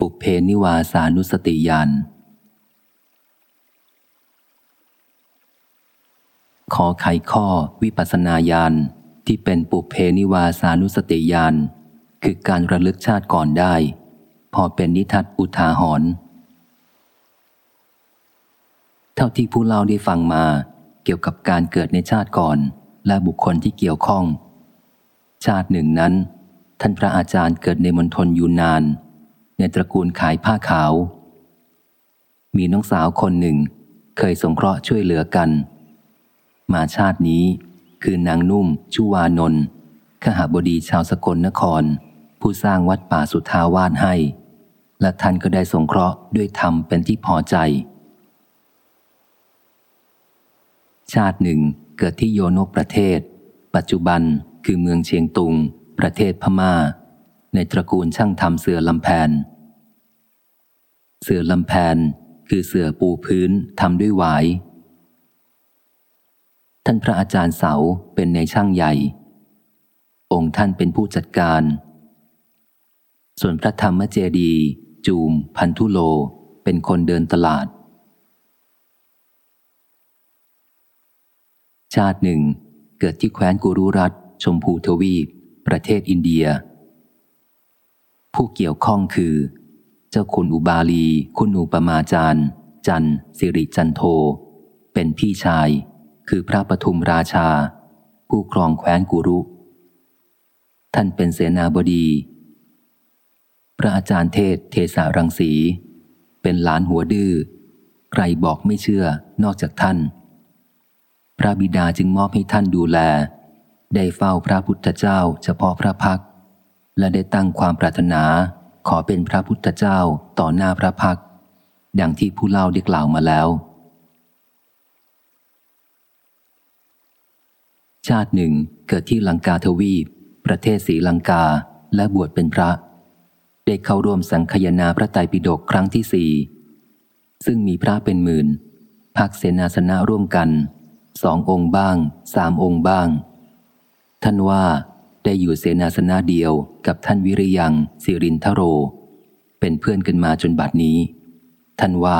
ปุเพนิวาสานุสติยานขอไขข้อวิปัสนาญาณที่เป็นปุเพนิวาสานุสติญาณคือการระลึกชาติก่อนได้ พอเป็นนิทัศอุทาหรณ์เท่าที่ผู้เล่าได้ฟังมาเกี่ยวกับการเกิดในชาติก่อน และบุคคลที่เกี่ยวข้อง ชาติหนึ่งนั้น ท่านพระอาจารย์เกิดในมณฑลยูนนาน ในตระกูลขายผ้าขาว มีน้องสาวคนหนึ่ง เคยสงเคราะห์ช่วยเหลือกัน มาชาตินี้คือนางนุ่มชุวานนท์ขหบดีชาวสกลนคร ผู้สร้างวัดป่าสุทาวาสให้ และท่านก็ได้สงเคราะห์ด้วยธรรมเป็นที่พอใจ ชาติหนึ่งเกิดที่โยนกประเทศ ปัจจุบันคือเมืองเชียงตุง ประเทศพมา่า ในตระกูลช่างทำเสือลำแพน เสือลำแพนคือเสือปูพื้นทำด้วยหวาย ท่านพระอาจารย์เสาเป็นในช่างใหญ่ องค์ท่านเป็นผู้จัดการ ส่วนพระธรรมเจดี จูม พันธุโลเป็นคนเดินตลาด ชาติหนึ่ง เกิดที่แคว้นกุรุรัตชมพูทวีป ประเทศอินเดีย ผู้เกี่ยวข้องคือ เจ้าคุณอุบาลี คุณูปมาจารย์ จันสิริจันโท เป็นพี่ชาย คือพระปทุมราชา ผู้ครองแคว้นกุรุ ท่านเป็นเสนาบดี พระอาจารย์เทศเทสารังสี เป็นหลานหัวดื้อ ใครบอกไม่เชื่อนอกจากท่าน พระบิดาจึงมอบให้ท่านดูแล ได้เฝ้าพระพุทธเจ้าเฉพาะพระพัก และได้ตั้งความปรารถนา ขอเป็นพระพุทธเจ้าต่อหน้าพระพัก ดังที่ผู้เล่าได้กล่าวมาแล้ว ชาติหนึ่งเกิดที่ลังกาทวีป ประเทศศรีลังกาและบวชเป็นพระ ได้เข้าร่วมสังคยนาพระไตรปิฎกครั้งที่สี่ซึ่งมีพระเป็นหมื่น พักเสนาสนะร่วมกันสององค์บ้างสามองค์บ้าง ท่านว่า ได้อยู่เสนาสนะเดียวกับท่านวิริยังสิรินทโร เป็นเพื่อนกันมาจนบัดนี้ ท่านว่า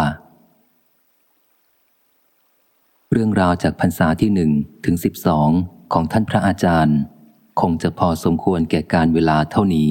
เรื่องราวจากพรรษาที่หนึ่งถึงสิบสองของท่านพระอาจารย์ คงจะพอสมควรแก่การเวลาเท่านี้